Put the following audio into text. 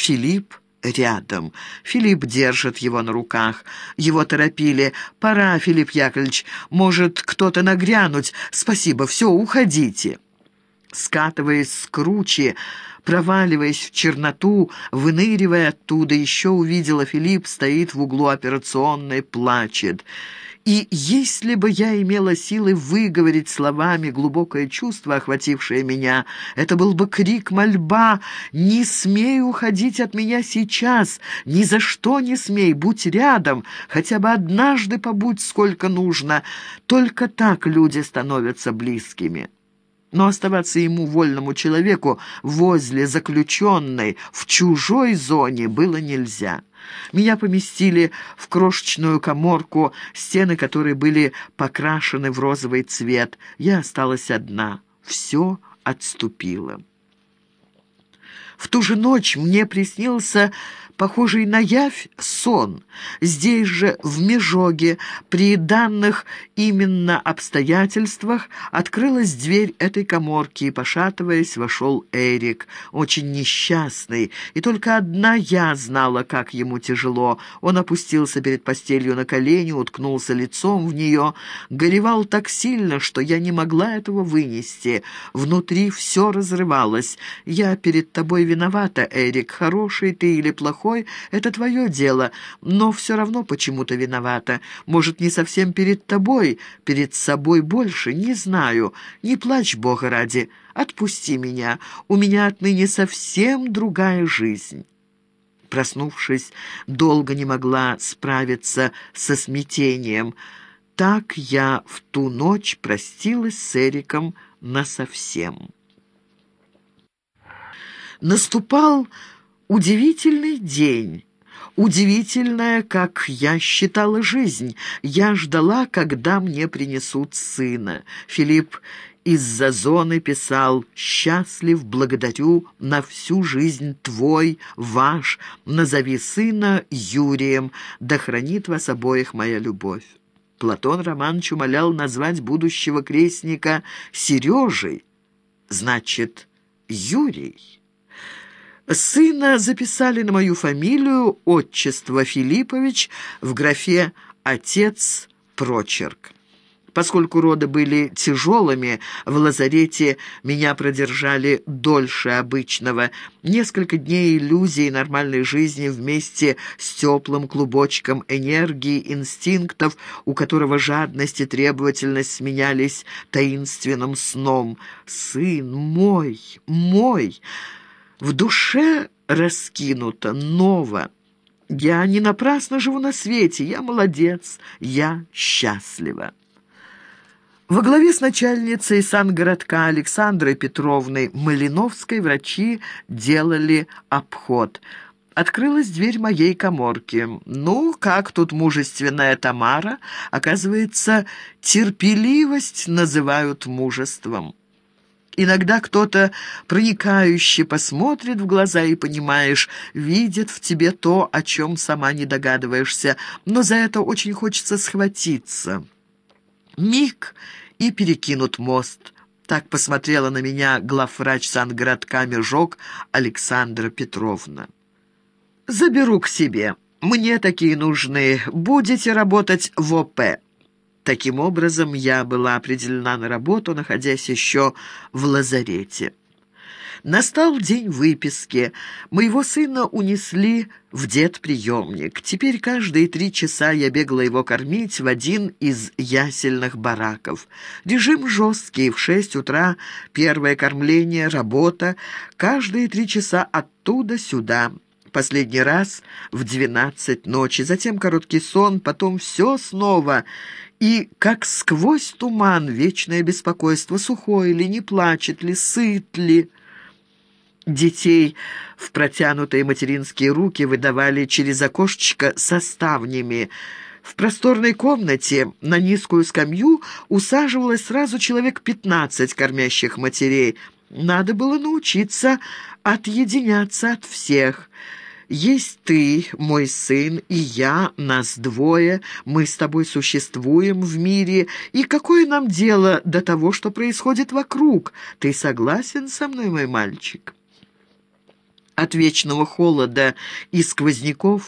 Филипп рядом. Филипп держит его на руках. Его торопили. «Пора, Филипп Яковлевич. Может, кто-то нагрянуть. Спасибо, все, уходите». Скатываясь с кручи, проваливаясь в черноту, выныривая оттуда, еще увидела Филипп стоит в углу операционной, плачет. И если бы я имела силы выговорить словами глубокое чувство, охватившее меня, это был бы крик мольба «Не смей уходить от меня сейчас! Ни за что не смей! Будь рядом! Хотя бы однажды побудь сколько нужно! Только так люди становятся близкими!» Но оставаться ему, вольному человеку, возле заключенной, в чужой зоне было нельзя. Меня поместили в крошечную коморку, стены которой были покрашены в розовый цвет. Я осталась одна. Все отступило. В ту же ночь мне приснился похожий на явь сон. Здесь же, в Межоге, при данных именно обстоятельствах, открылась дверь этой коморки, и, пошатываясь, вошел Эрик, очень несчастный, и только одна я знала, как ему тяжело. Он опустился перед постелью на колени, уткнулся лицом в нее, горевал так сильно, что я не могла этого вынести. Внутри все разрывалось. «Я перед тобой виновата, Эрик, хороший ты или плохой, это твое дело, но все равно почему-то виновата. Может, не совсем перед тобой, перед собой больше, не знаю. Не плачь, Бога ради, отпусти меня. У меня отныне совсем другая жизнь». Проснувшись, долго не могла справиться со смятением. Так я в ту ночь простилась с Эриком насовсем. Наступал Удивительный день. Удивительная, как я считала жизнь. Я ждала, когда мне принесут сына. Филипп из-за зоны писал «Счастлив, благодарю на всю жизнь твой, ваш, назови сына Юрием, да хранит вас обоих моя любовь». Платон Романович умолял назвать будущего крестника Сережей, значит, Юрий. Сына записали на мою фамилию, отчество Филиппович, в графе «Отец прочерк». Поскольку роды были тяжелыми, в лазарете меня продержали дольше обычного. Несколько дней иллюзии нормальной жизни вместе с теплым клубочком энергии, инстинктов, у которого жадность и требовательность сменялись таинственным сном. «Сын мой, мой!» В душе раскинуто, ново. Я не напрасно живу на свете, я молодец, я счастлива. Во главе с начальницей сангородка Александрой Петровной Малиновской врачи делали обход. Открылась дверь моей коморки. Ну, как тут мужественная Тамара? Оказывается, терпеливость называют мужеством. Иногда кто-то проникающе посмотрит в глаза и, понимаешь, видит в тебе то, о чем сама не догадываешься, но за это очень хочется схватиться. Миг и перекинут мост. Так посмотрела на меня главврач сангородка Межок Александра Петровна. «Заберу к себе. Мне такие нужны. Будете работать в ОП». Таким образом, я была определена на работу, находясь еще в лазарете. Настал день выписки. Моего сына унесли в дед-приемник. Теперь каждые три часа я бегала его кормить в один из ясельных бараков. Режим жесткий. В шесть утра первое кормление, работа. Каждые три часа оттуда сюда. Последний раз в двенадцать ночи, затем короткий сон, потом все снова — и, как сквозь туман, вечное беспокойство, сухой ли, не плачет ли, сыт ли. Детей в протянутые материнские руки выдавали через окошечко составнями. В просторной комнате на низкую скамью усаживалось сразу человек пятнадцать кормящих матерей. Надо было научиться отъединяться от всех – есть ты, мой сын, и я, нас двое, мы с тобой существуем в мире, и какое нам дело до того, что происходит вокруг? Ты согласен со мной, мой мальчик?» от вечного холода и сквозняков